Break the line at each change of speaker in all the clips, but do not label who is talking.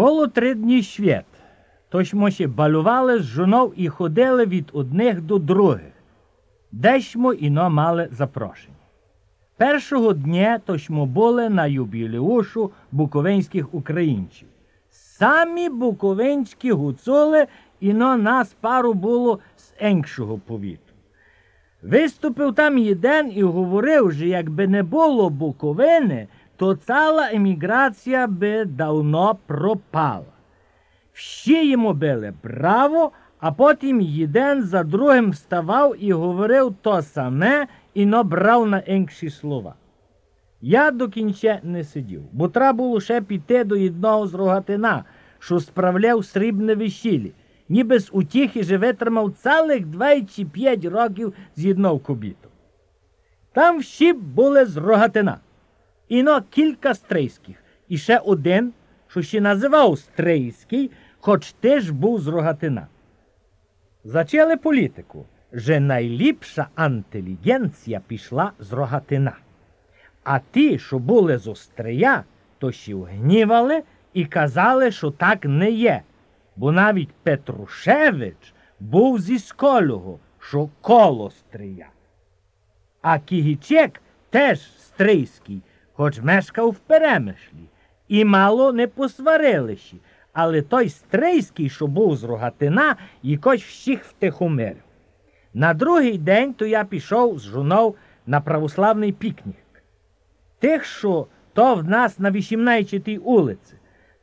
Було три дні свят, тож ми ще балювали з жонов і ходили від одних до других. Дешмо іно мали запрошення. Першого дня тож ми були на юбілеушу буковинських українців. Самі буковинські гуцули, іно нас пару було з іншого повіту. Виступив там єден і говорив, що якби не було Буковини, то ціла еміграція би давно пропала. Всі йому били браво, а потім єден за другим вставав і говорив то саме і набрав на інші слова. Я до кінця не сидів, бо треба було ще піти до одного з рогатина, що справляв срібне весілля, ніби з утіхи же витримав цілих 25 років з одного кобіту. Там всі були з рогатина. Іно кілька стрийських, і ще один, що ще називав стрийський, хоч теж був з рогатина. Зачали політику, що найліпша інтелігенція пішла з рогатина. А ті, що були з Острия, то ще гнівали і казали, що так не є. Бо навіть Петрушевич був зі Сколього, що коло Стрия. А Кігічек теж стрийський, хоч мешкав в перемишлі, і мало не посварилися, але той стрийський, що був з рогатина, якось всіх втихомирив. На другий день то я пішов з жонов на православний пікнік. Тих, що то в нас на 18-й улиці.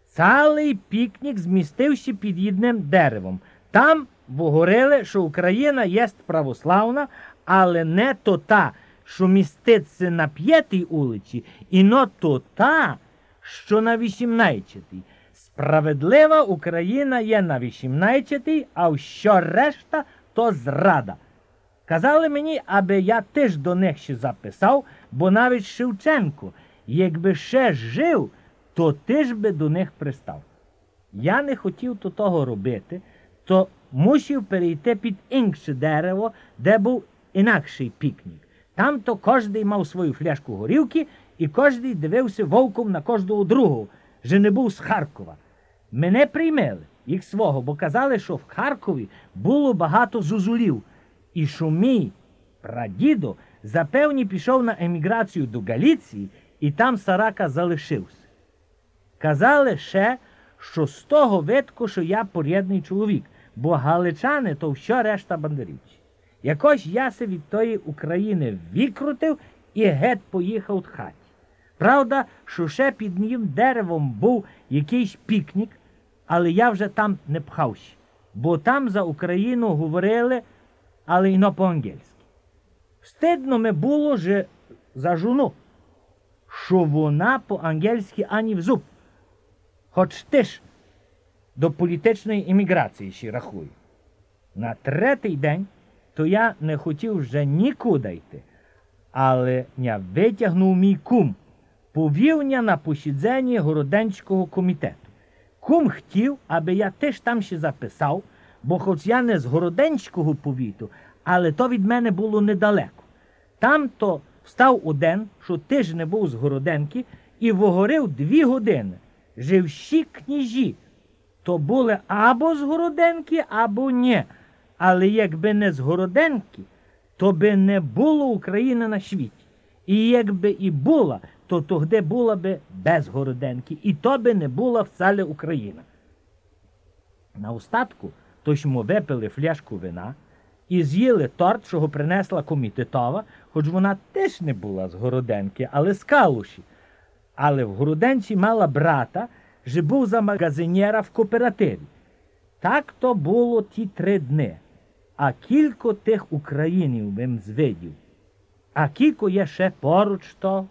Цілий пікнік змістився під одним деревом. Там говорили, що Україна є православна, але не то та, що міститься на п'ятій улиці, і но то та, що на 18-й. Справедлива Україна є на 18-й, а що решта то зрада. Казали мені, аби я теж до них ще записав, бо навіть Шевченко, якби ще жив, то теж би до них пристав. Я не хотів то того робити, то мусив перейти під інше дерево, де був інакший пікнік. Там то кожний мав свою фляжку горілки, і кожний дивився вовком на кожного другого, що не був з Харкова. Мене приймели, їх свого, бо казали, що в Харкові було багато зузулів, і що мій прадідо запевні пішов на еміграцію до Галіції і там Сарака залишився. Казали ще, що з того видко, що я порядний чоловік, бо галичани то що решта бандерівці. Якось я се від тої України викрутив і геть поїхав в хаті. Правда, що ще під ним деревом був якийсь пікнік, але я вже там не пхався, бо там за Україну говорили, але й но по-ангельськи. Стидно ми було же за жону, що вона по-ангельськи ані в зуб. Хоч ти ж до політичної імміграції ще рахую. На третій день то я не хотів вже нікуди йти, але я витягнув мій кум, повівня на посідженні городенського комітету. Кум хотів, аби я теж там ще записав, бо хоч я не з городенського повіту, але то від мене було недалеко. Там то встав один, що теж не був з городенки, і вогорив дві години. Живші княжі, то були або з городенки, або ні. Але якби не з Городенки, то би не було України на світі. І якби і була, то тоді була би без Городенки, і то би не була в цілі Україна. На остатку то ж ми випили фляжку вина і з'їли торт, що принесла комітетова, хоч вона теж не була з Городенки, але з Калуші. Але в Городенці мала брата, що був за магазинєра в кооперативі. Так то було ті три дни а кілько тих українів бим звидів, а кілько є ще поруч то.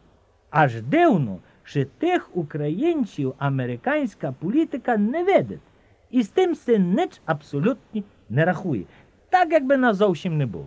Аж дивно, що тих українців американська політика не видить, і з тим се ніч абсолютно не рахує, так якби на зовсім не було.